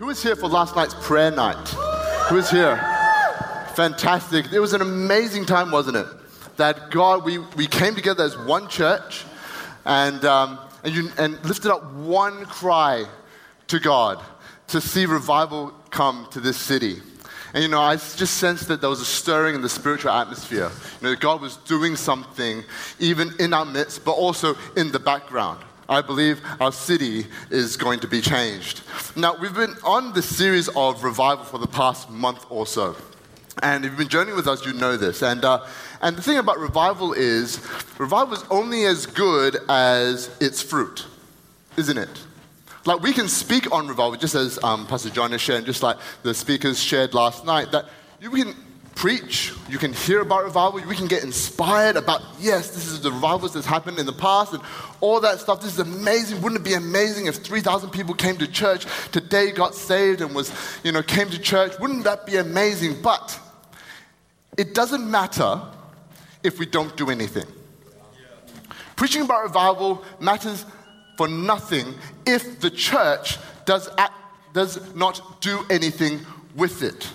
Who was here for last night's prayer night? Who was here? Fantastic. It was an amazing time, wasn't it? That God, we, we came together as one church and, um, and, you, and lifted up one cry to God to see revival come to this city. And you know, I just sensed that there was a stirring in the spiritual atmosphere. You know, God was doing something even in our midst, but also in the background. I believe our city is going to be changed. Now, we've been on this series of revival for the past month or so. And if you've been journeying with us, you know this. And, uh, and the thing about revival is, revival is only as good as its fruit, isn't it? Like we can speak on revival, just as um, Pastor John has shared, just like the speakers shared last night, that you can preach, you can hear about revival, we can get inspired about, yes, this is the revivals that's happened in the past and all that stuff. This is amazing. Wouldn't it be amazing if 3,000 people came to church today, got saved and was, you know, came to church? Wouldn't that be amazing? But it doesn't matter if we don't do anything. Preaching about revival matters for nothing if the church does, act, does not do anything with it.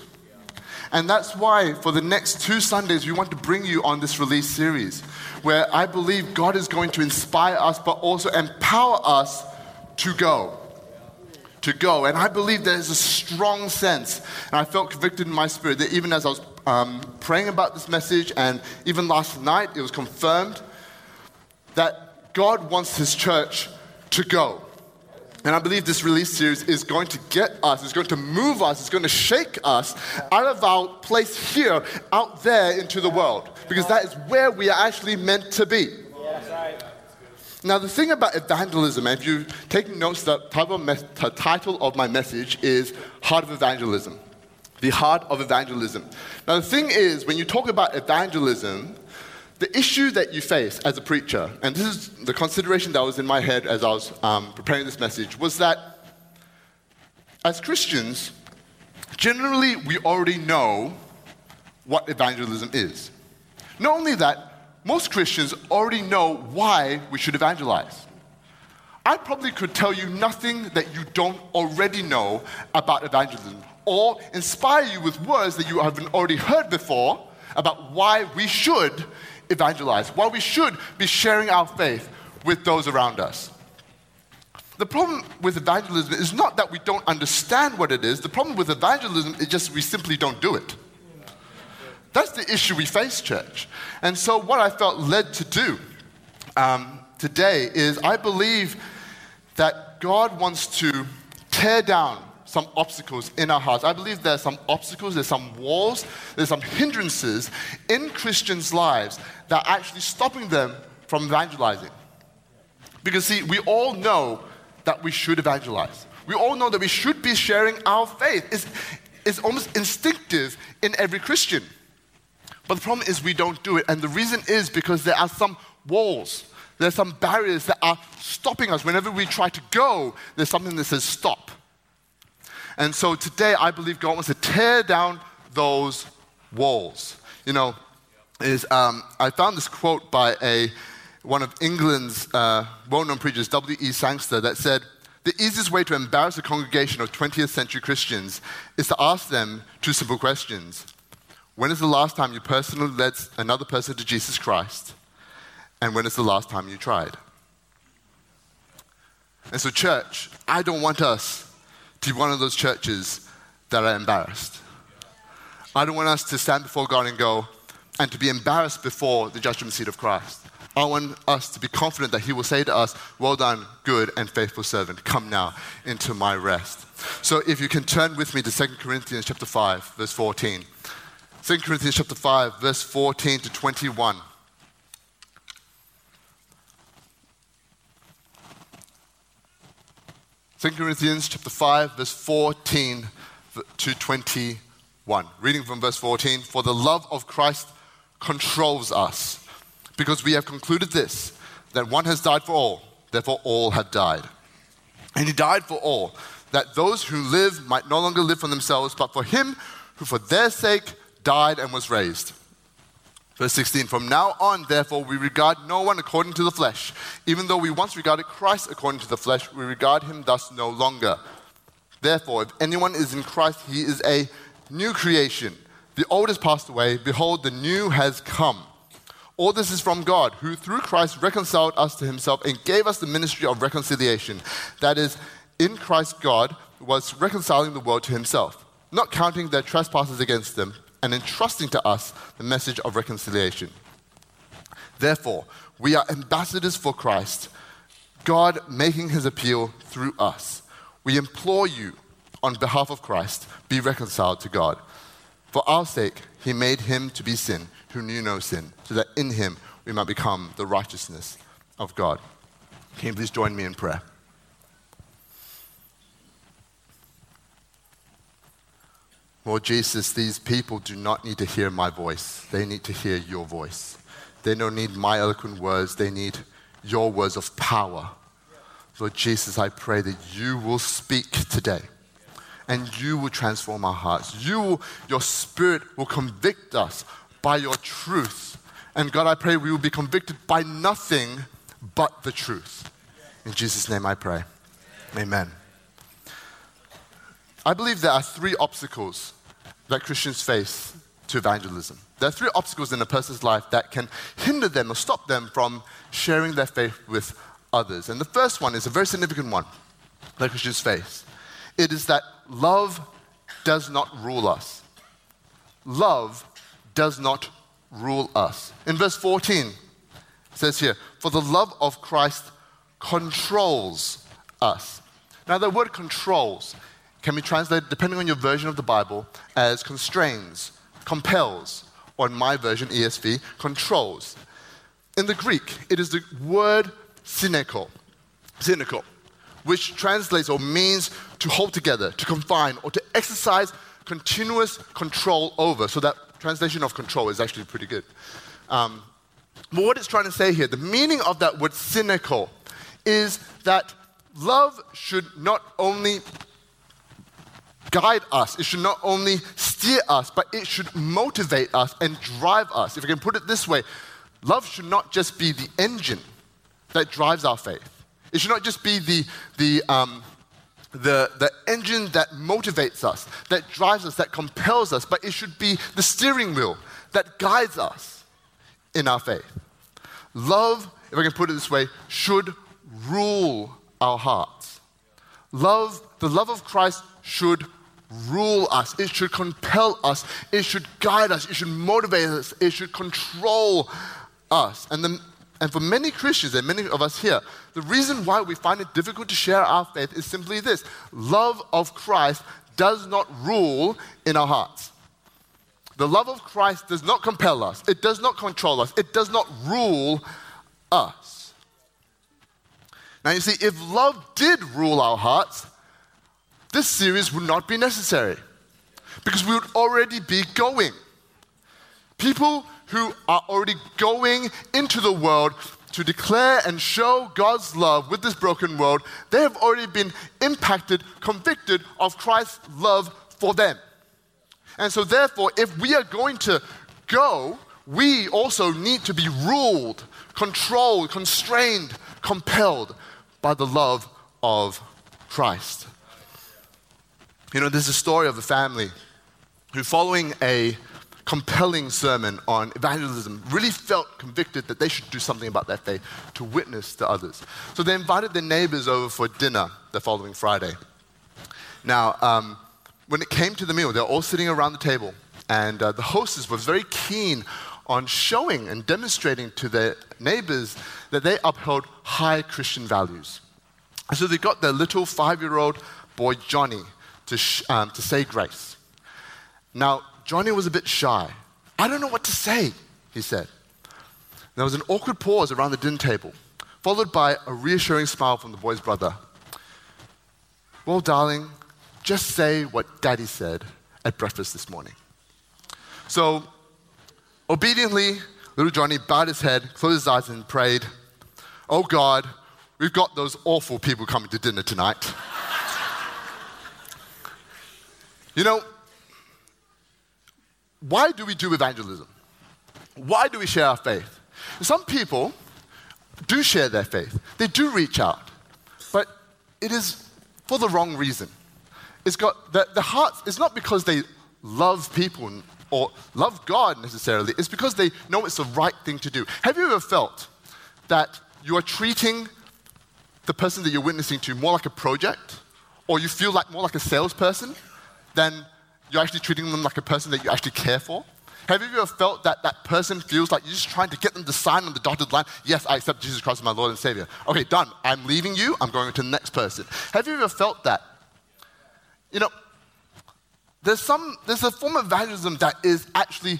And that's why, for the next two Sundays, we want to bring you on this release series, where I believe God is going to inspire us, but also empower us to go. To go. And I believe there's a strong sense, and I felt convicted in my spirit that even as I was um, praying about this message, and even last night, it was confirmed that God wants His church to go. And I believe this release series is going to get us, it's going to move us, it's going to shake us out of our place here, out there into the world. Because that is where we are actually meant to be. Now, the thing about evangelism, and if you're taking notes, the title of my message is Heart of Evangelism. The Heart of Evangelism. Now, the thing is, when you talk about evangelism, the issue that you face as a preacher, and this is the consideration that was in my head as I was um, preparing this message, was that as Christians, generally we already know what evangelism is. Not only that, most Christians already know why we should evangelize. I probably could tell you nothing that you don't already know about evangelism, or inspire you with words that you haven't already heard before about why we should evangelize, why we should be sharing our faith with those around us. The problem with evangelism is not that we don't understand what it is. The problem with evangelism is just we simply don't do it. That's the issue we face, church. And so, what I felt led to do um, today is I believe that God wants to tear down some obstacles in our hearts. I believe there's some obstacles, there's some walls, there's some hindrances in Christians' lives that are actually stopping them from evangelizing. Because, see, we all know that we should evangelize. We all know that we should be sharing our faith. It's, it's almost instinctive in every Christian. But the problem is we don't do it. And the reason is because there are some walls, there's some barriers that are stopping us. Whenever we try to go, there's something that says stop. And so today, I believe God wants to tear down those walls. You know, is um, I found this quote by a one of England's uh, well-known preachers, W.E. Sangster, that said, "The easiest way to embarrass a congregation of 20th century Christians is to ask them two simple questions: When is the last time you personally led another person to Jesus Christ? And when is the last time you tried?" And so, church, I don't want us to be one of those churches that are embarrassed. I don't want us to stand before God and go, and to be embarrassed before the judgment seat of Christ. I want us to be confident that He will say to us, Well done, good and faithful servant. Come now into my rest. So if you can turn with me to 2 Corinthians chapter 5, verse 14. 2 Corinthians chapter 5, verse 14 to 21. 2 Corinthians chapter 5, verse 14 to 21. Reading from verse 14 For the love of Christ controls us, because we have concluded this, that one has died for all, therefore all have died. And he died for all, that those who live might no longer live for themselves, but for him who for their sake died and was raised. Verse 16, from now on, therefore, we regard no one according to the flesh. Even though we once regarded Christ according to the flesh, we regard him thus no longer. Therefore, if anyone is in Christ, he is a new creation. The old has passed away. Behold, the new has come. All this is from God, who through Christ reconciled us to himself and gave us the ministry of reconciliation. That is, in Christ, God was reconciling the world to himself, not counting their trespasses against them, and entrusting to us the message of reconciliation. Therefore, we are ambassadors for Christ, God making his appeal through us. We implore you, on behalf of Christ, be reconciled to God. For our sake, he made him to be sin who knew no sin, so that in him we might become the righteousness of God. Can you please join me in prayer? Lord Jesus, these people do not need to hear my voice. They need to hear your voice. They don't need my eloquent words, they need your words of power. Lord Jesus, I pray that you will speak today and you will transform our hearts. You will, your spirit will convict us by your truth. And God, I pray we will be convicted by nothing but the truth. In Jesus' name I pray. Amen. I believe there are three obstacles that Christians face to evangelism. There are three obstacles in a person's life that can hinder them or stop them from sharing their faith with others. And the first one is a very significant one that Christians face. It is that love does not rule us. Love does not rule us. In verse 14, it says here, For the love of Christ controls us. Now, the word controls can be translated, depending on your version of the Bible, as constrains, compels, or in my version, ESV, controls. In the Greek, it is the word syneko, syneko, which translates or means to hold together, to confine, or to exercise continuous control over. So that translation of control is actually pretty good. Um, but what it's trying to say here, the meaning of that word syneko, is that love should not only guide us, it should not only steer us, but it should motivate us and drive us. If I can put it this way, love should not just be the engine that drives our faith. It should not just be the, the, um, the, the engine that motivates us, that drives us, that compels us, but it should be the steering wheel that guides us in our faith. Love, if I can put it this way, should rule our hearts. Love, the love of Christ should rule us. It should compel us. It should guide us. It should motivate us. It should control us. And the and for many Christians and many of us here, the reason why we find it difficult to share our faith is simply this love of Christ does not rule in our hearts. The love of Christ does not compel us, it does not control us, it does not rule us. Now, you see, if love did rule our hearts, this series would not be necessary because we would already be going. People who are already going into the world to declare and show God's love with this broken world, they have already been impacted, convicted of Christ's love for them. And so, therefore, if we are going to go, we also need to be ruled, controlled, constrained, compelled by the love of Christ. You know, there's a story of a family who, following a compelling sermon on evangelism, really felt convicted that they should do something about their faith to witness to others. So they invited their neighbors over for dinner the following Friday. Now, um, when it came to the meal, they were all sitting around the table, and uh, the hostess was very keen on showing and demonstrating to their neighbors that they upheld high Christian values. And so they got their little five year old boy, Johnny, to, sh- um, to say grace. Now, Johnny was a bit shy. I don't know what to say, he said. There was an awkward pause around the dinner table, followed by a reassuring smile from the boy's brother. Well, darling, just say what daddy said at breakfast this morning. So, obediently, little Johnny bowed his head, closed his eyes, and prayed, Oh God, we've got those awful people coming to dinner tonight. You know, why do we do evangelism? Why do we share our faith? Some people do share their faith, they do reach out, but it is for the wrong reason. It's got the, the heart is not because they love people or love God necessarily, it's because they know it's the right thing to do. Have you ever felt that you are treating the person that you're witnessing to more like a project, or you feel like more like a salesperson than you're actually treating them like a person that you actually care for? Have you ever felt that that person feels like you're just trying to get them to sign on the dotted line? Yes, I accept Jesus Christ as my Lord and Savior. Okay, done. I'm leaving you. I'm going to the next person. Have you ever felt that? You know, there's, some, there's a form of evangelism that is actually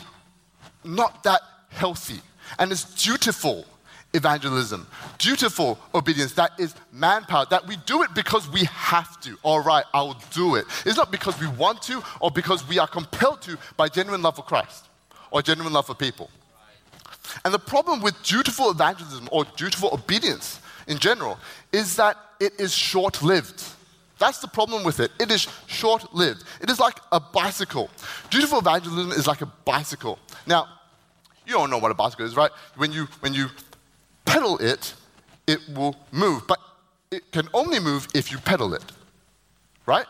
not that healthy, and it's dutiful evangelism, dutiful obedience that is manpower, that we do it because we have to. All right, I'll do it. It's not because we want to or because we are compelled to by genuine love for Christ or genuine love for people. And the problem with dutiful evangelism or dutiful obedience in general is that it is short lived. That's the problem with it. It is short lived. It is like a bicycle. Dutiful evangelism is like a bicycle. Now, you all know what a bicycle is, right? When you, when you pedal it, it will move. But it can only move if you pedal it, right?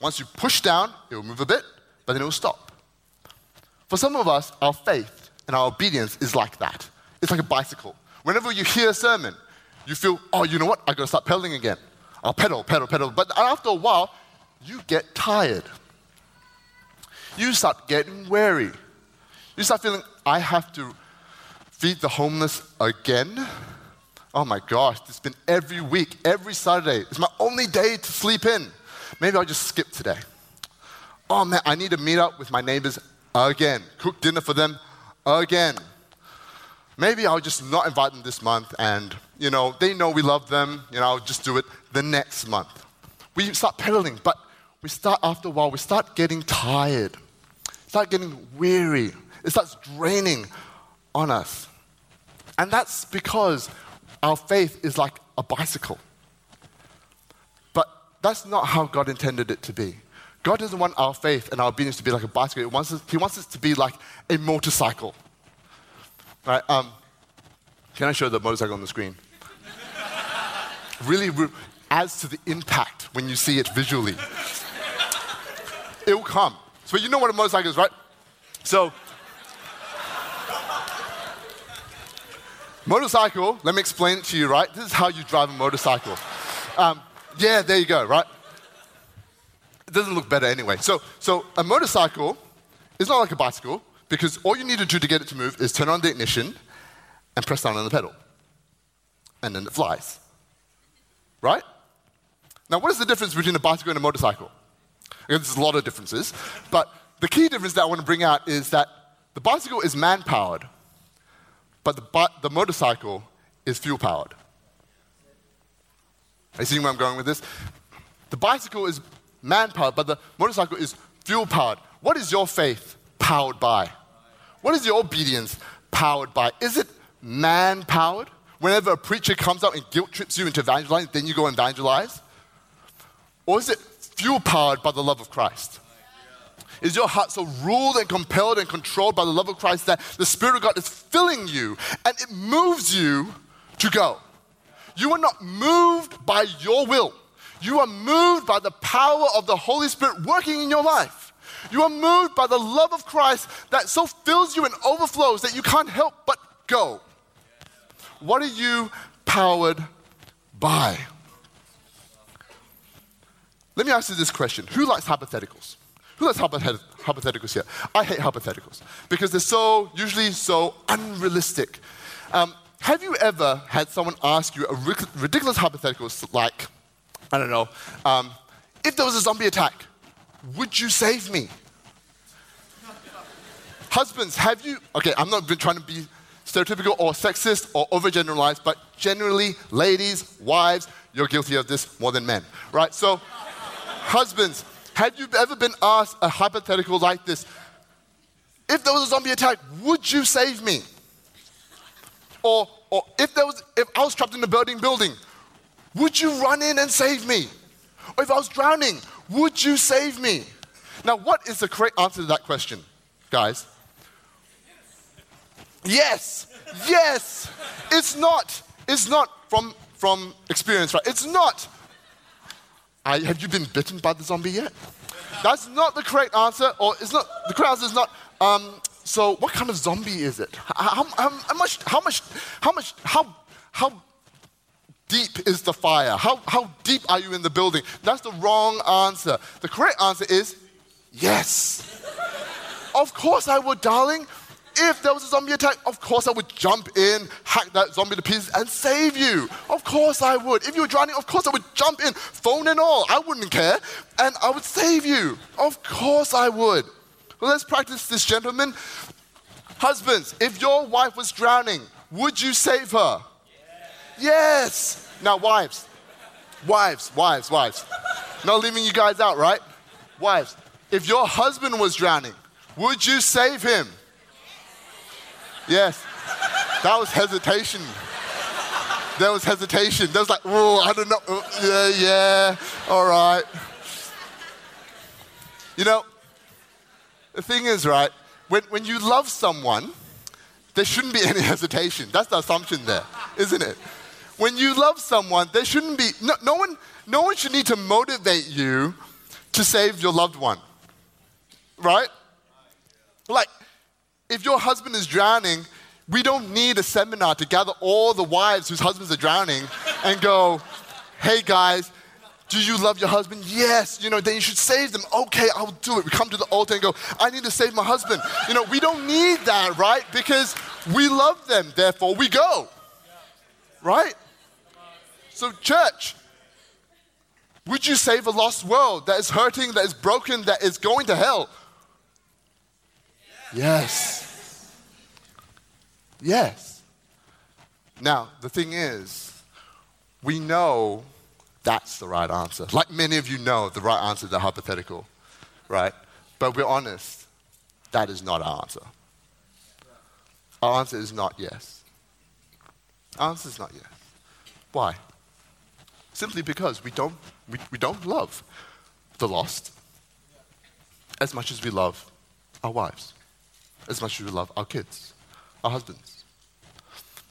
Once you push down, it will move a bit, but then it will stop. For some of us, our faith and our obedience is like that. It's like a bicycle. Whenever you hear a sermon, you feel, oh, you know what? I gotta start pedaling again. I'll pedal, pedal, pedal. But after a while, you get tired. You start getting weary. You start feeling, I have to feed the homeless again. Oh my gosh, it's been every week, every Saturday. It's my only day to sleep in. Maybe I'll just skip today. Oh man, I need to meet up with my neighbors again, cook dinner for them again. Maybe I'll just not invite them this month and, you know, they know we love them, you know, I'll just do it the next month. We start pedaling, but we start after a while, we start getting tired, start getting weary. It starts draining on us. And that's because our faith is like a bicycle. But that's not how God intended it to be. God doesn't want our faith and our obedience to be like a bicycle. He wants us, he wants us to be like a motorcycle. Right? Um, can I show the motorcycle on the screen? really re- adds to the impact when you see it visually. it will come. So you know what a motorcycle is, right? So Motorcycle, let me explain it to you, right? This is how you drive a motorcycle. Um, yeah, there you go, right? It doesn't look better anyway. So, so a motorcycle is not like a bicycle because all you need to do to get it to move is turn on the ignition and press down on the pedal. And then it flies. Right? Now, what is the difference between a bicycle and a motorcycle? there's a lot of differences, but the key difference that I want to bring out is that the bicycle is man powered but the, the motorcycle is fuel powered. Are you seeing where I'm going with this? The bicycle is man powered, but the motorcycle is fuel powered. What is your faith powered by? What is your obedience powered by? Is it man powered? Whenever a preacher comes out and guilt trips you into evangelizing, then you go and evangelize? Or is it fuel powered by the love of Christ? Is your heart so ruled and compelled and controlled by the love of Christ that the Spirit of God is filling you and it moves you to go? You are not moved by your will. You are moved by the power of the Holy Spirit working in your life. You are moved by the love of Christ that so fills you and overflows that you can't help but go. What are you powered by? Let me ask you this question Who likes hypotheticals? Who likes hypotheticals here? I hate hypotheticals because they're so, usually so unrealistic. Um, have you ever had someone ask you a ridiculous hypothetical like, I don't know, um, if there was a zombie attack, would you save me? Husbands, have you, okay, I'm not trying to be stereotypical or sexist or overgeneralized, but generally, ladies, wives, you're guilty of this more than men, right? So, husbands, have you ever been asked a hypothetical like this? If there was a zombie attack, would you save me? Or, or if, there was, if I was trapped in a burning building, would you run in and save me? Or if I was drowning, would you save me? Now, what is the correct answer to that question, guys? Yes, yes. It's not, it's not from, from experience, right? It's not I, have you been bitten by the zombie yet? That's not the correct answer, or it's not, the correct answer is not, um, so what kind of zombie is it? How, how, how much, how much, how much, how, how deep is the fire? How, how deep are you in the building? That's the wrong answer. The correct answer is yes. of course I would, darling. If there was a zombie attack, of course I would jump in, hack that zombie to pieces, and save you. Of course I would. If you were drowning, of course I would jump in, phone and all. I wouldn't care. And I would save you. Of course I would. Well, let's practice this, gentlemen. Husbands, if your wife was drowning, would you save her? Yes. Now, wives, wives, wives, wives. Not leaving you guys out, right? Wives, if your husband was drowning, would you save him? Yes. That was hesitation. There was hesitation. There was like, oh, I don't know. Uh, yeah, yeah, all right. You know, the thing is, right, when, when you love someone, there shouldn't be any hesitation. That's the assumption there, isn't it? When you love someone, there shouldn't be, no, no, one, no one should need to motivate you to save your loved one. Right? Like, if your husband is drowning, we don't need a seminar to gather all the wives whose husbands are drowning and go, hey guys, do you love your husband? Yes. You know, then you should save them. Okay, I'll do it. We come to the altar and go, I need to save my husband. You know, we don't need that, right? Because we love them, therefore we go. Right? So, church, would you save a lost world that is hurting, that is broken, that is going to hell? Yes. Yes. Now, the thing is, we know that's the right answer. Like many of you know, the right answer is the hypothetical, right? But we're honest, that is not our answer. Our answer is not yes. Our answer is not yes. Why? simply because we don't, we, we don't love the lost as much as we love our wives, as much as we love our kids, our husbands.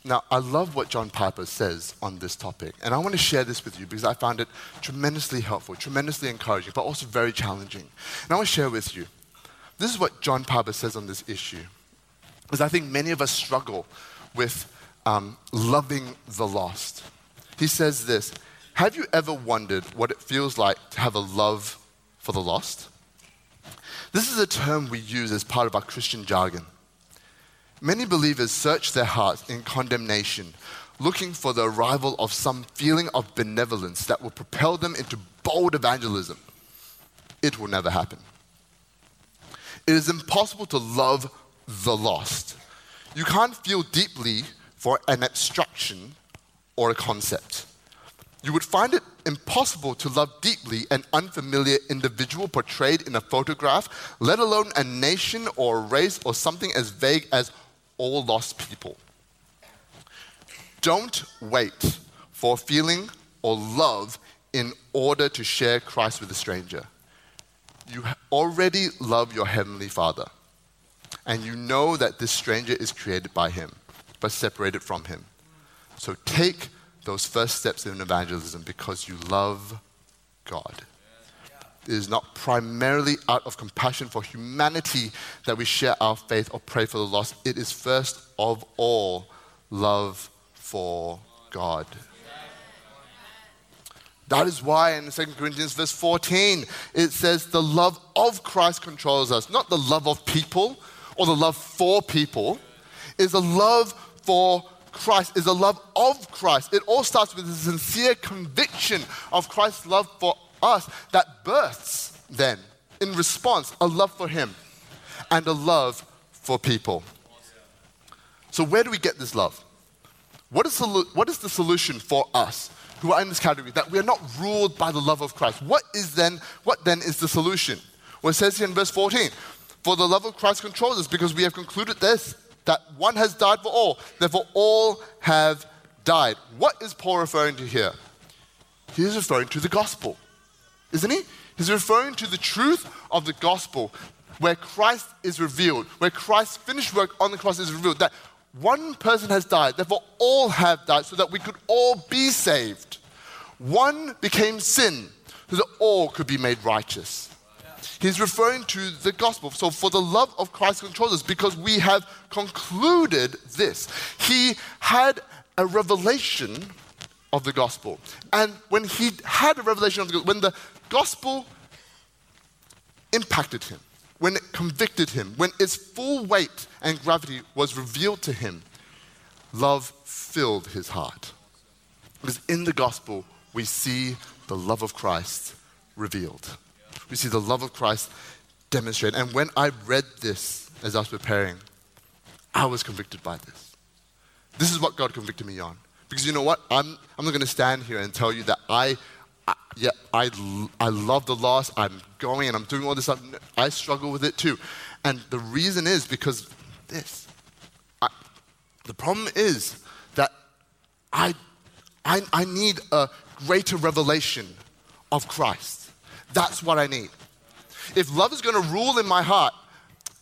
Now, I love what John Piper says on this topic, and I want to share this with you because I found it tremendously helpful, tremendously encouraging, but also very challenging. And I want to share with you. This is what John Piper says on this issue, because I think many of us struggle with um, loving the lost. He says this have you ever wondered what it feels like to have a love for the lost? This is a term we use as part of our Christian jargon. Many believers search their hearts in condemnation, looking for the arrival of some feeling of benevolence that will propel them into bold evangelism. It will never happen. It is impossible to love the lost. You can't feel deeply for an abstraction or a concept. You would find it impossible to love deeply an unfamiliar individual portrayed in a photograph, let alone a nation or a race or something as vague as all lost people. Don't wait for feeling or love in order to share Christ with a stranger. You already love your Heavenly Father, and you know that this stranger is created by Him, but separated from Him. So take those first steps in evangelism because you love God. It is not primarily out of compassion for humanity that we share our faith or pray for the lost. It is first of all love for God. That is why in 2 Corinthians verse 14 it says the love of Christ controls us, not the love of people or the love for people, is a love for Christ is a love of Christ. It all starts with a sincere conviction of Christ's love for us that births then, in response, a love for Him and a love for people. So, where do we get this love? What is, the, what is the solution for us who are in this category that we are not ruled by the love of Christ? What is then, what then is the solution? Well, it says here in verse 14, for the love of Christ controls us because we have concluded this that one has died for all, therefore all have died. What is Paul referring to here? He is referring to the gospel, isn't he? He's referring to the truth of the gospel where Christ is revealed, where Christ's finished work on the cross is revealed, that one person has died, therefore all have died, so that we could all be saved. One became sin so that all could be made righteous. He's referring to the gospel. So, for the love of Christ controls us because we have concluded this. He had a revelation of the gospel. And when he had a revelation of the gospel, when the gospel impacted him, when it convicted him, when its full weight and gravity was revealed to him, love filled his heart. Because in the gospel, we see the love of Christ revealed. We see the love of Christ demonstrated. And when I read this as I was preparing, I was convicted by this. This is what God convicted me on. Because you know what? I'm, I'm not going to stand here and tell you that I, I, yeah, I, I love the loss. I'm going and I'm doing all this stuff. I struggle with it too. And the reason is because this. I, the problem is that I, I, I need a greater revelation of Christ. That's what I need. If love is going to rule in my heart,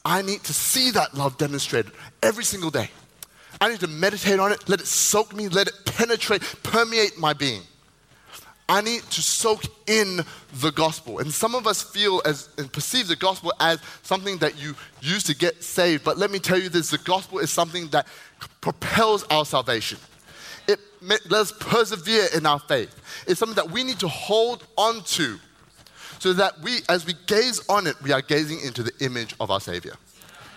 I need to see that love demonstrated every single day. I need to meditate on it, let it soak me, let it penetrate, permeate my being. I need to soak in the gospel. And some of us feel as and perceive the gospel as something that you use to get saved. But let me tell you this the gospel is something that propels our salvation. It let us persevere in our faith. It's something that we need to hold on to so that we, as we gaze on it, we are gazing into the image of our Savior.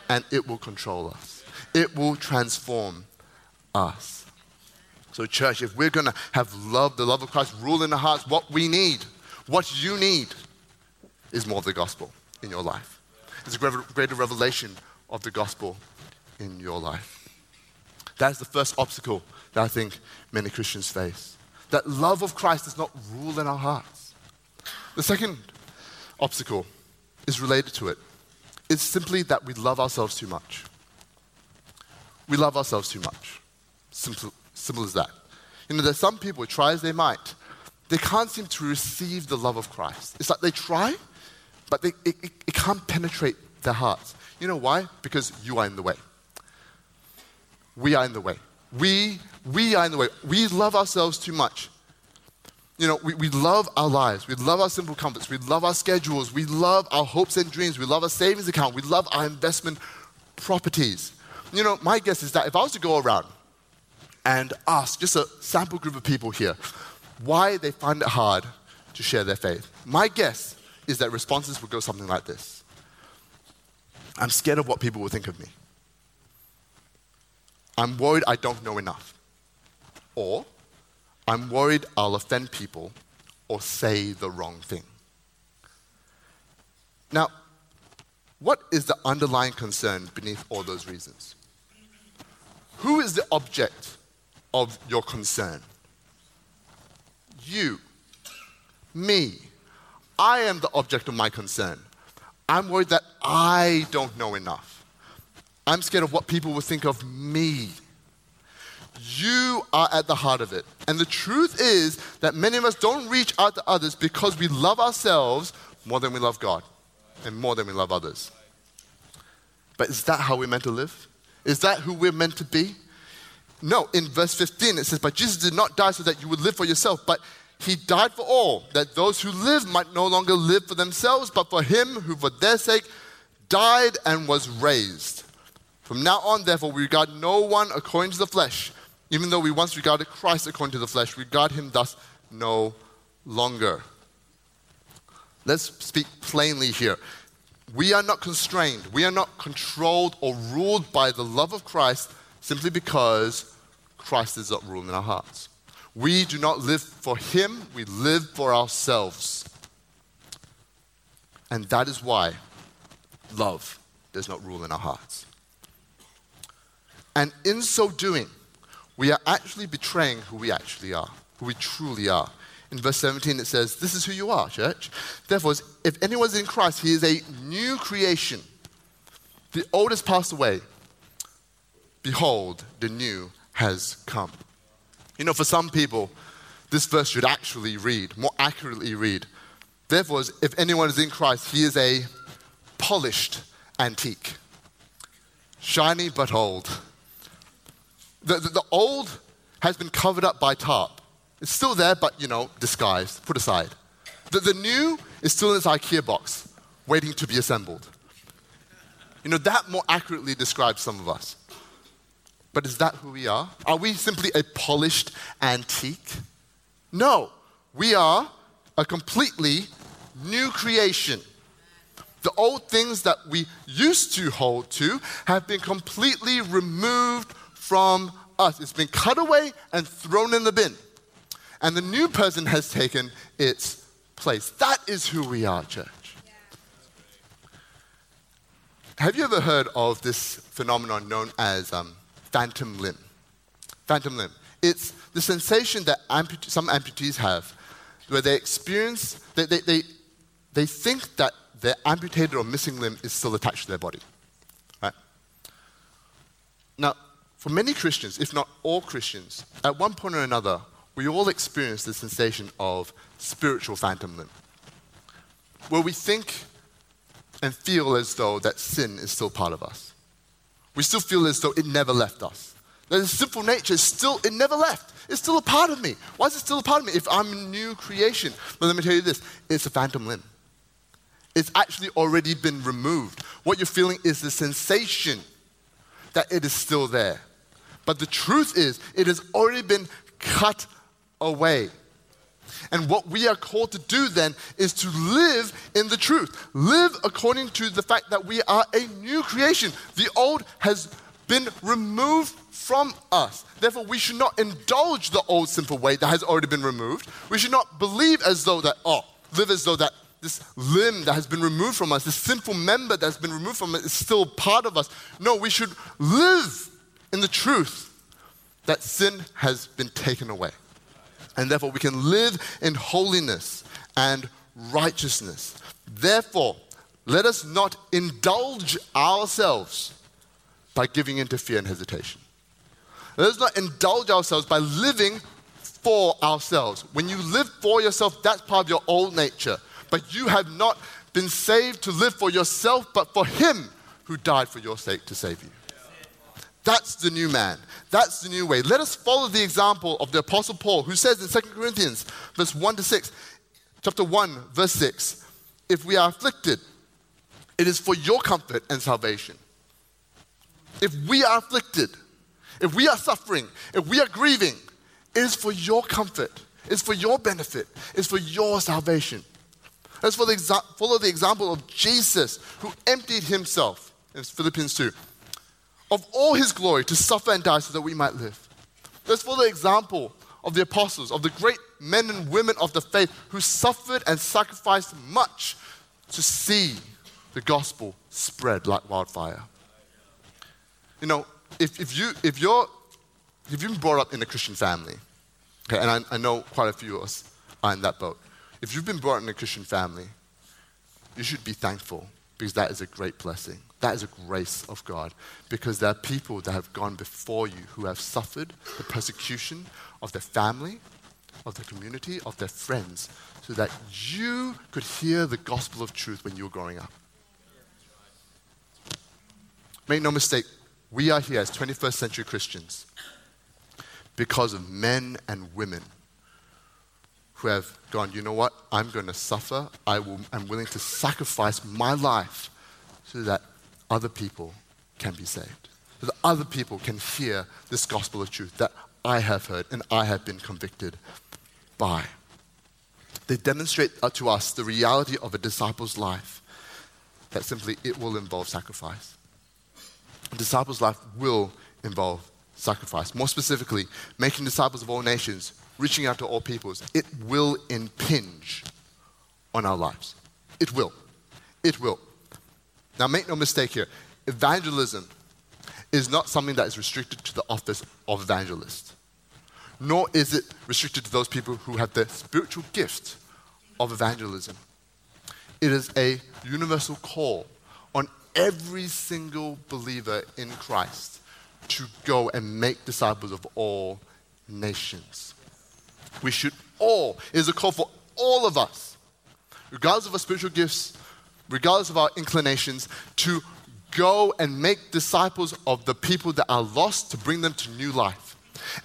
And it will control us it will transform us. So, church, if we're going to have love, the love of Christ rule in our hearts, what we need, what you need, is more of the gospel in your life. It's a greater revelation of the gospel in your life. That's the first obstacle that I think many Christians face. That love of Christ does not rule in our hearts. The second obstacle is related to it. It's simply that we love ourselves too much we love ourselves too much. Simple, simple as that. You know, there's some people, try as they might, they can't seem to receive the love of Christ. It's like they try, but they, it, it, it can't penetrate their hearts. You know why? Because you are in the way. We are in the way. We, we are in the way. We love ourselves too much. You know, we, we love our lives. We love our simple comforts. We love our schedules. We love our hopes and dreams. We love our savings account. We love our investment properties you know, my guess is that if I was to go around and ask just a sample group of people here why they find it hard to share their faith, my guess is that responses would go something like this I'm scared of what people will think of me. I'm worried I don't know enough. Or, I'm worried I'll offend people or say the wrong thing. Now, what is the underlying concern beneath all those reasons? Who is the object of your concern? You. Me. I am the object of my concern. I'm worried that I don't know enough. I'm scared of what people will think of me. You are at the heart of it. And the truth is that many of us don't reach out to others because we love ourselves more than we love God and more than we love others. But is that how we're meant to live? Is that who we're meant to be? No, in verse 15 it says, But Jesus did not die so that you would live for yourself, but he died for all, that those who live might no longer live for themselves, but for him who for their sake died and was raised. From now on, therefore, we regard no one according to the flesh. Even though we once regarded Christ according to the flesh, we regard him thus no longer. Let's speak plainly here. We are not constrained, we are not controlled or ruled by the love of Christ simply because Christ is not ruling our hearts. We do not live for Him, we live for ourselves. And that is why love does not rule in our hearts. And in so doing, we are actually betraying who we actually are, who we truly are. In verse 17, it says, This is who you are, church. Therefore, if anyone's in Christ, he is a new creation. The old has passed away. Behold, the new has come. You know, for some people, this verse should actually read, more accurately read. Therefore, if anyone is in Christ, he is a polished antique, shiny but old. The, the, the old has been covered up by tarp. It's still there, but, you know, disguised, put aside. The, the new is still in its IKEA box, waiting to be assembled. You know, that more accurately describes some of us. But is that who we are? Are we simply a polished antique? No, we are a completely new creation. The old things that we used to hold to have been completely removed from us. It's been cut away and thrown in the bin. And the new person has taken its place. That is who we are, church. Have you ever heard of this phenomenon known as um, phantom limb? Phantom limb. It's the sensation that amput- some amputees have where they experience, they, they, they, they think that their amputated or missing limb is still attached to their body. Right? Now, for many Christians, if not all Christians, at one point or another, we all experience the sensation of spiritual phantom limb, where we think and feel as though that sin is still part of us. We still feel as though it never left us. That the sinful nature is still, it never left. It's still a part of me. Why is it still a part of me if I'm a new creation? But let me tell you this it's a phantom limb. It's actually already been removed. What you're feeling is the sensation that it is still there. But the truth is, it has already been cut away. And what we are called to do then is to live in the truth. Live according to the fact that we are a new creation. The old has been removed from us. Therefore, we should not indulge the old sinful way that has already been removed. We should not believe as though that, oh, live as though that this limb that has been removed from us, this sinful member that has been removed from us, is still part of us. No, we should live in the truth that sin has been taken away. And therefore, we can live in holiness and righteousness. Therefore, let us not indulge ourselves by giving into fear and hesitation. Let us not indulge ourselves by living for ourselves. When you live for yourself, that's part of your old nature. But you have not been saved to live for yourself, but for Him who died for your sake to save you. That's the new man. That's the new way. Let us follow the example of the Apostle Paul, who says in 2 Corinthians, verse 1 to 6, chapter 1, verse 6, if we are afflicted, it is for your comfort and salvation. If we are afflicted, if we are suffering, if we are grieving, it is for your comfort, it's for your benefit, it's for your salvation. Let's follow the, exa- follow the example of Jesus, who emptied himself in Philippians 2 of all his glory to suffer and die so that we might live. Let's follow the example of the apostles, of the great men and women of the faith who suffered and sacrificed much to see the gospel spread like wildfire. You know, if, if, you, if, you're, if you've been brought up in a Christian family, okay, and I, I know quite a few of us are in that boat, if you've been brought up in a Christian family, you should be thankful because that is a great blessing. That is a grace of God because there are people that have gone before you who have suffered the persecution of their family, of their community, of their friends, so that you could hear the gospel of truth when you were growing up. Make no mistake, we are here as 21st century Christians because of men and women who have gone, you know what, I'm going to suffer. I will, I'm willing to sacrifice my life so that other people can be saved, that other people can hear this gospel of truth that I have heard and I have been convicted by. They demonstrate uh, to us the reality of a disciple's life that simply it will involve sacrifice. A disciple's life will involve sacrifice. More specifically, making disciples of all nations, reaching out to all peoples, it will impinge on our lives. It will. It will. Now, make no mistake here evangelism is not something that is restricted to the office of evangelist, nor is it restricted to those people who have the spiritual gift of evangelism. It is a universal call on every single believer in Christ to go and make disciples of all nations. We should all, it is a call for all of us, regardless of our spiritual gifts, regardless of our inclinations, to go and make disciples of the people that are lost to bring them to new life.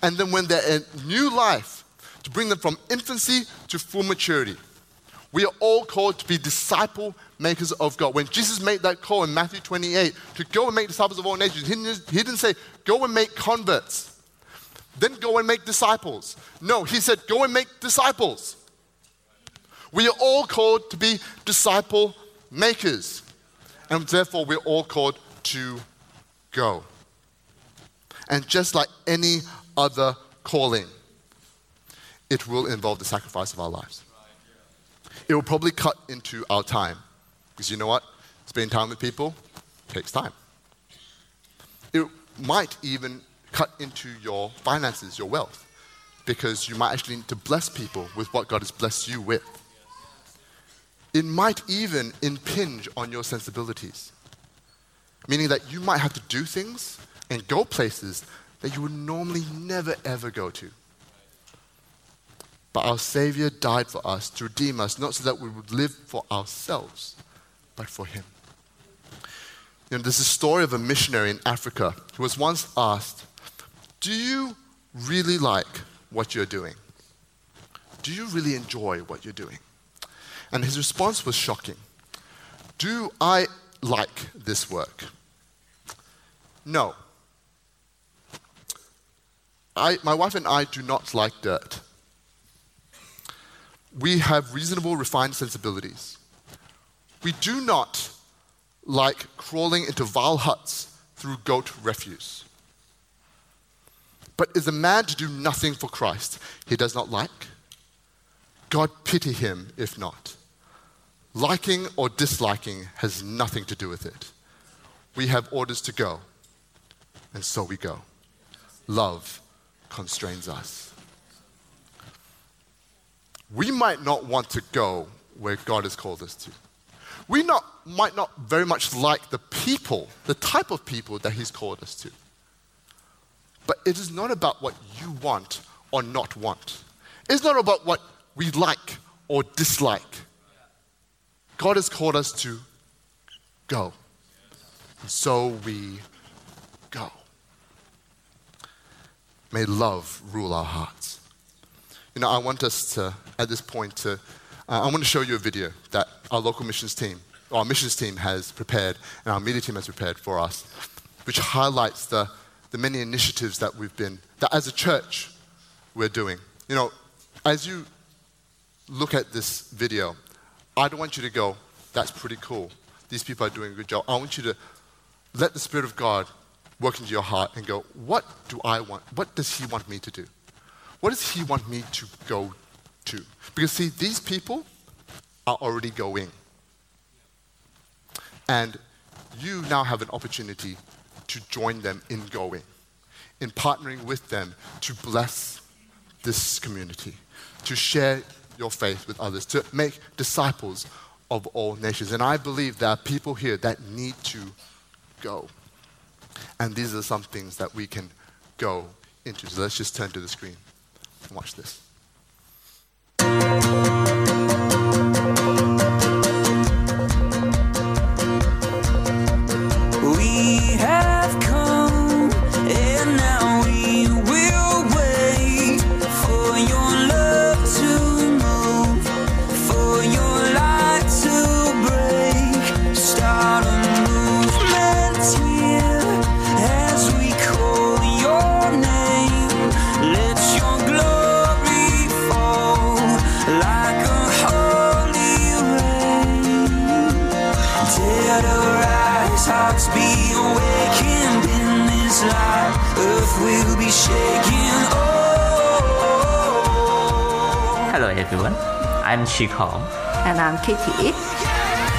And then when they're in new life, to bring them from infancy to full maturity. We are all called to be disciple makers of God. When Jesus made that call in Matthew 28 to go and make disciples of all nations, he didn't, he didn't say, go and make converts, then go and make disciples. No, he said, go and make disciples. We are all called to be disciple makers. And therefore, we're all called to go. And just like any other calling, it will involve the sacrifice of our lives. It will probably cut into our time. Because you know what? Spending time with people takes time. It might even cut into your finances, your wealth, because you might actually need to bless people with what God has blessed you with. It might even impinge on your sensibilities, meaning that you might have to do things and go places that you would normally never ever go to. But our Savior died for us to redeem us, not so that we would live for ourselves, but for Him. You know, there's a story of a missionary in Africa who was once asked, Do you really like what you're doing? Do you really enjoy what you're doing? And his response was shocking. Do I like this work? No. I, my wife and I do not like dirt we have reasonable, refined sensibilities. We do not like crawling into vile huts through goat refuse. But is a man to do nothing for Christ he does not like? God pity him if not. Liking or disliking has nothing to do with it. We have orders to go, and so we go. Love constrains us we might not want to go where God has called us to. We not, might not very much like the people, the type of people that He's called us to. But it is not about what you want or not want. It's not about what we like or dislike. God has called us to go. And so we go. May love rule our hearts. You know, I want us to, at this point, to, uh, I want to show you a video that our local missions team, our missions team has prepared, and our media team has prepared for us, which highlights the, the many initiatives that we've been, that as a church, we're doing. You know, as you look at this video, I don't want you to go, that's pretty cool. These people are doing a good job. I want you to let the Spirit of God work into your heart and go, what do I want? What does He want me to do? What does he want me to go to? Because, see, these people are already going. And you now have an opportunity to join them in going, in partnering with them to bless this community, to share your faith with others, to make disciples of all nations. And I believe there are people here that need to go. And these are some things that we can go into. So let's just turn to the screen. And watch this. I'm Chi Kong. And I'm Kitty.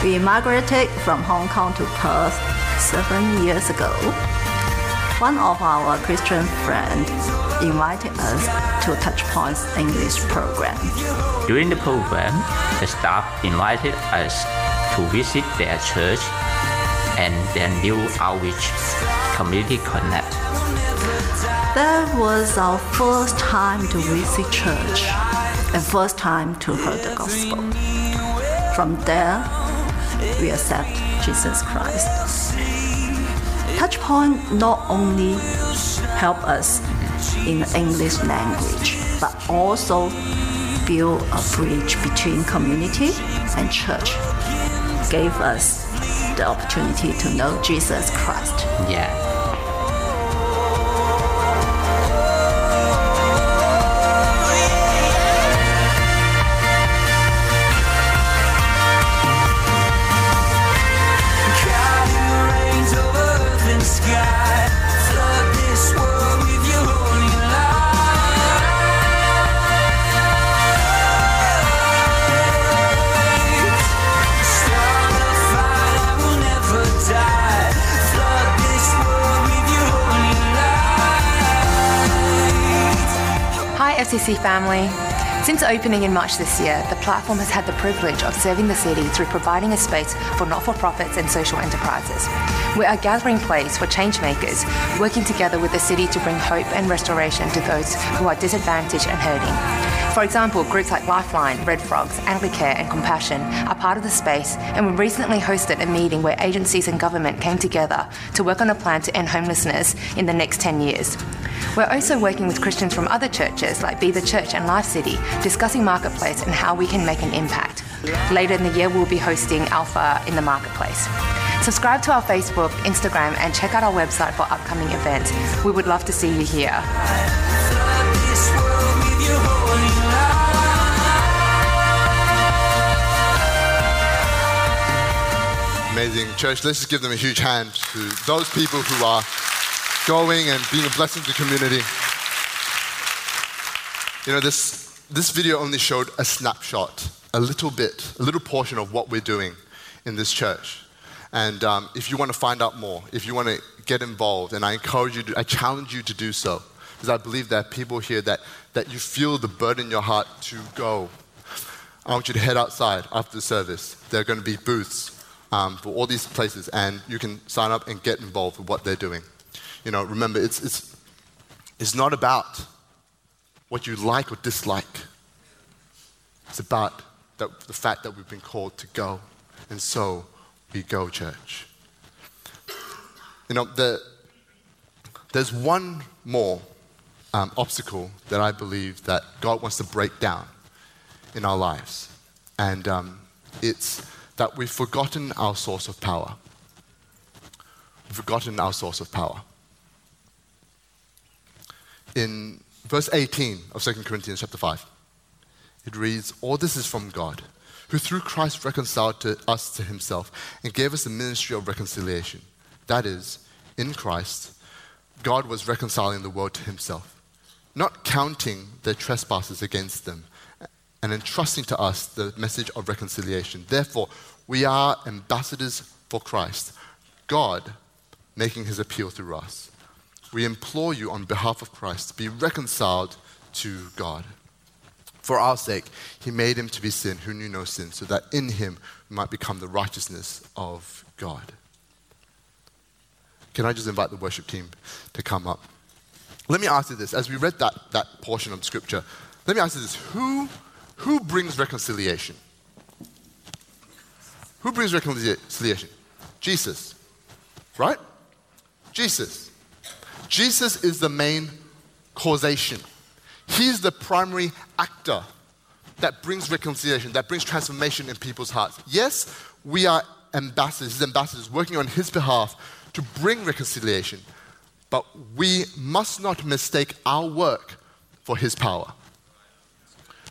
We migrated from Hong Kong to Perth seven years ago. One of our Christian friends invited us to Touchpoint's English program. During the program, the staff invited us to visit their church and their new outreach, Community Connect. That was our first time to visit church and first time to hear the gospel. From there, we accept Jesus Christ. Touchpoint not only help us in the English language, but also build a bridge between community and church, gave us the opportunity to know Jesus Christ. Yeah. FCC family. Since opening in March this year, the platform has had the privilege of serving the city through providing a space for not for profits and social enterprises. We're a gathering place for change makers, working together with the city to bring hope and restoration to those who are disadvantaged and hurting. For example, groups like Lifeline, Red Frogs, Anglicare, and Compassion are part of the space, and we recently hosted a meeting where agencies and government came together to work on a plan to end homelessness in the next 10 years. We're also working with Christians from other churches like Be the Church and Life City, discussing Marketplace and how we can make an impact. Later in the year, we'll be hosting Alpha in the Marketplace. Subscribe to our Facebook, Instagram, and check out our website for upcoming events. We would love to see you here. Amazing. Church, let's just give them a huge hand to those people who are going and being a blessing to the community. You know, this, this video only showed a snapshot, a little bit, a little portion of what we're doing in this church. And um, if you want to find out more, if you want to get involved, and I encourage you, to, I challenge you to do so, because I believe are people here that, that you feel the burden in your heart to go. I want you to head outside after the service. There are going to be booths um, for all these places, and you can sign up and get involved with what they're doing. You know, remember, it's, it's, it's not about what you like or dislike. It's about that, the fact that we've been called to go, and so we go, church. You know, the, there's one more um, obstacle that I believe that God wants to break down in our lives, and um, it's that we've forgotten our source of power. We've forgotten our source of power. In verse 18 of 2 Corinthians chapter 5, it reads, All this is from God, who through Christ reconciled to us to himself and gave us the ministry of reconciliation. That is, in Christ, God was reconciling the world to himself, not counting their trespasses against them, and entrusting to us the message of reconciliation. Therefore, we are ambassadors for Christ, God making his appeal through us. We implore you on behalf of Christ to be reconciled to God. For our sake, he made him to be sin who knew no sin, so that in him we might become the righteousness of God. Can I just invite the worship team to come up? Let me ask you this as we read that, that portion of scripture, let me ask you this who, who brings reconciliation? Who brings reconciliation? Jesus, right? Jesus. Jesus is the main causation. He's the primary actor that brings reconciliation, that brings transformation in people's hearts. Yes, we are ambassadors, his ambassadors, working on his behalf to bring reconciliation, but we must not mistake our work for his power.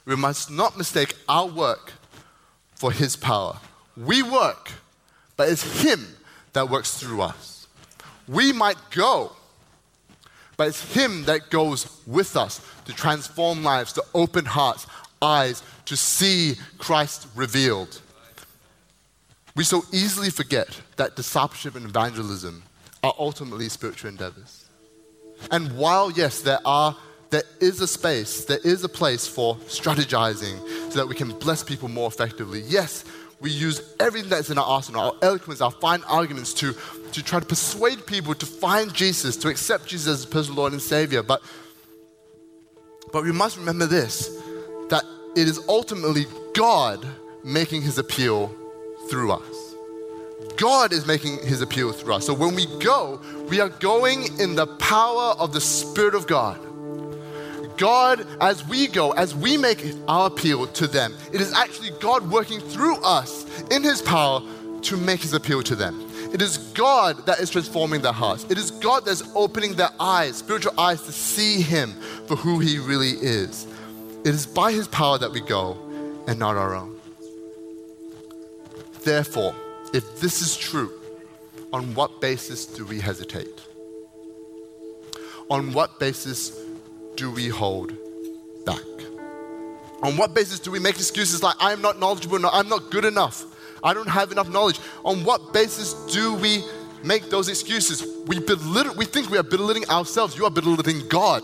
We must not mistake our work for his power. We work, but it's him that works through us. We might go, but it's Him that goes with us to transform lives, to open hearts, eyes, to see Christ revealed. We so easily forget that discipleship and evangelism are ultimately spiritual endeavors. And while, yes, there are there is a space, there is a place for strategizing so that we can bless people more effectively. Yes, we use everything that's in our arsenal, our eloquence, our fine arguments to, to try to persuade people to find Jesus, to accept Jesus as personal Lord and Savior. But, but we must remember this that it is ultimately God making his appeal through us. God is making his appeal through us. So when we go, we are going in the power of the Spirit of God. God, as we go, as we make our appeal to them, it is actually God working through us in His power to make His appeal to them. It is God that is transforming their hearts. It is God that's opening their eyes, spiritual eyes, to see Him for who He really is. It is by His power that we go and not our own. Therefore, if this is true, on what basis do we hesitate? On what basis do we hold back? On what basis do we make excuses like, I'm not knowledgeable enough, I'm not good enough, I don't have enough knowledge? On what basis do we make those excuses? We, belittle, we think we are belittling ourselves, you are belittling God.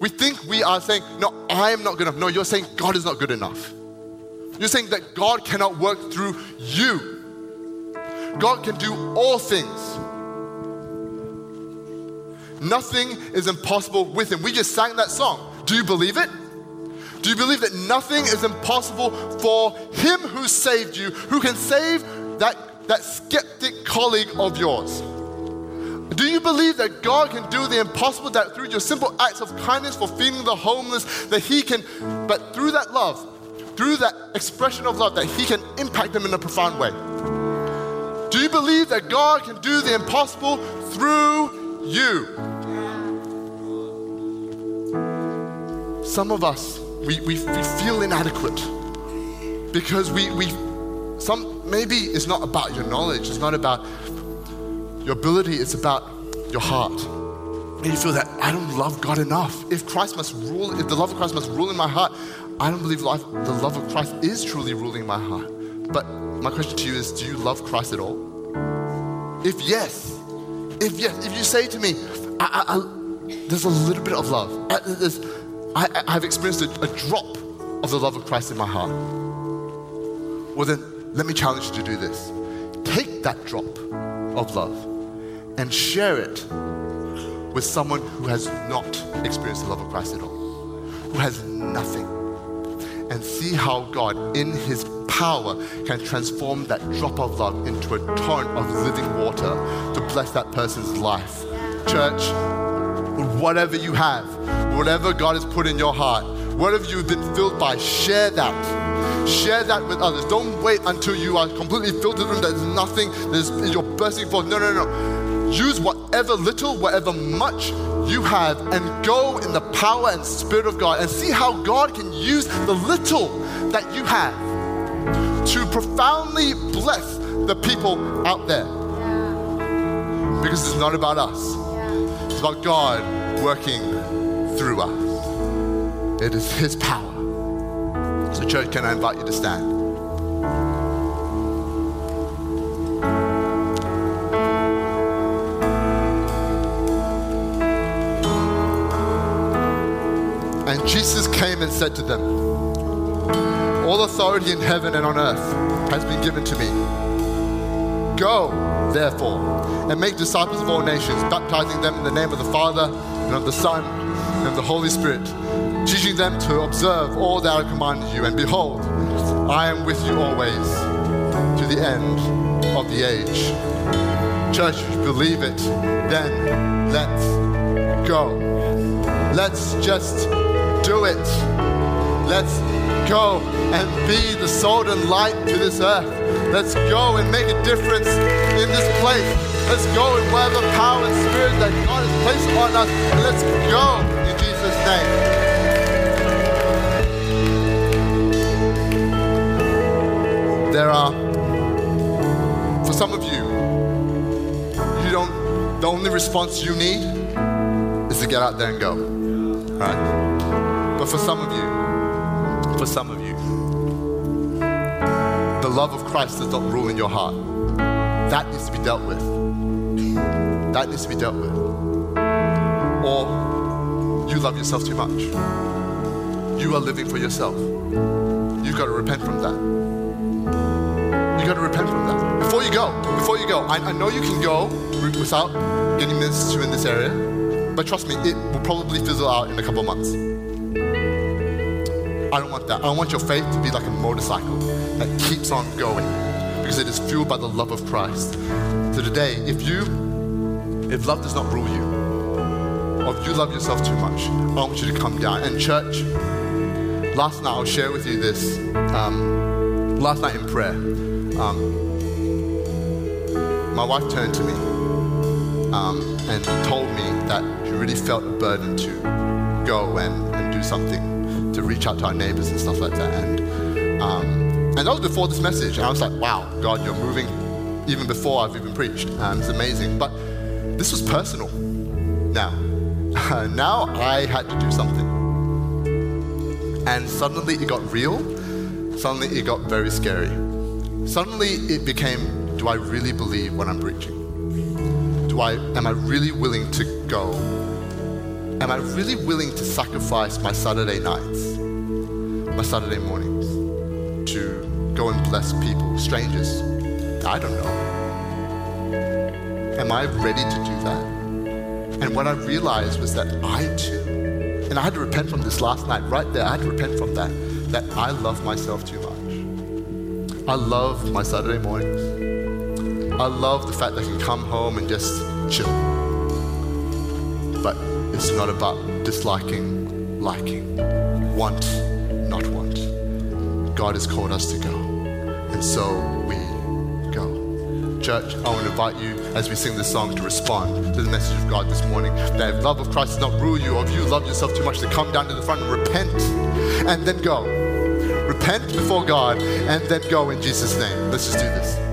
We think we are saying, No, I am not good enough. No, you're saying God is not good enough. You're saying that God cannot work through you. God can do all things. Nothing is impossible with Him. We just sang that song. Do you believe it? Do you believe that nothing is impossible for Him who saved you, who can save that, that skeptic colleague of yours? Do you believe that God can do the impossible, that through your simple acts of kindness for feeding the homeless, that He can, but through that love, through that expression of love, that He can impact them in a profound way? Do you believe that God can do the impossible through you? Some of us, we, we, we feel inadequate because we, we, some, maybe it's not about your knowledge, it's not about your ability, it's about your heart. And you feel that I don't love God enough. If Christ must rule, if the love of Christ must rule in my heart, I don't believe life, the love of Christ is truly ruling my heart. But my question to you is do you love Christ at all? If yes, if yes, if you say to me, I, I, I, there's a little bit of love, I, I've experienced a, a drop of the love of Christ in my heart. Well, then let me challenge you to do this. Take that drop of love and share it with someone who has not experienced the love of Christ at all, who has nothing, and see how God, in His power, can transform that drop of love into a torrent of living water to bless that person's life. Church, whatever you have, whatever God has put in your heart, whatever you've been filled by, share that. Share that with others. Don't wait until you are completely filled to the room. There's nothing. There's you're bursting forth. No, no, no. Use whatever little, whatever much you have, and go in the power and spirit of God, and see how God can use the little that you have to profoundly bless the people out there. Because it's not about us. It's about God working through us. It is His power. So, church, can I invite you to stand? Jesus came and said to them, All authority in heaven and on earth has been given to me. Go, therefore, and make disciples of all nations, baptizing them in the name of the Father, and of the Son, and of the Holy Spirit, teaching them to observe all that I commanded you. And behold, I am with you always to the end of the age. Church, believe it, then let's go. Let's just do it. Let's go and be the salt and light to this earth. Let's go and make a difference in this place. Let's go and in whatever power and spirit that God has placed on us. Let's go in Jesus' name. There are, for some of you, you don't, the only response you need is to get out there and go. Right? But for some of you, for some of you, the love of Christ does not rule in your heart. That needs to be dealt with. That needs to be dealt with. Or you love yourself too much. You are living for yourself. You've got to repent from that. You've got to repent from that. Before you go, before you go, I, I know you can go without getting ministered to in this area, but trust me, it will probably fizzle out in a couple of months. I don't want that. I want your faith to be like a motorcycle that keeps on going because it is fueled by the love of Christ. So today, if you, if love does not rule you, of you love yourself too much, I want you to come down. And church, last night I'll share with you this. Um, last night in prayer, um, my wife turned to me um, and told me that she really felt a burden to go and, and do something to reach out to our neighbors and stuff like that. And um, and that was before this message. And I was like, wow, God, you're moving even before I've even preached. Um, it's amazing. But this was personal now. now I had to do something. And suddenly it got real. Suddenly it got very scary. Suddenly it became do I really believe what I'm preaching? Do I, am I really willing to go? Am I really willing to sacrifice my Saturday nights, my Saturday mornings, to go and bless people, strangers? I don't know. Am I ready to do that? And what I realized was that I too, and I had to repent from this last night, right there, I had to repent from that, that I love myself too much. I love my Saturday mornings. I love the fact that I can come home and just chill. It's not about disliking, liking, want, not want. God has called us to go. And so we go. Church, I want to invite you as we sing this song to respond to the message of God this morning. That love of Christ does not rule you, or if you love yourself too much, to come down to the front and repent and then go. Repent before God and then go in Jesus' name. Let's just do this.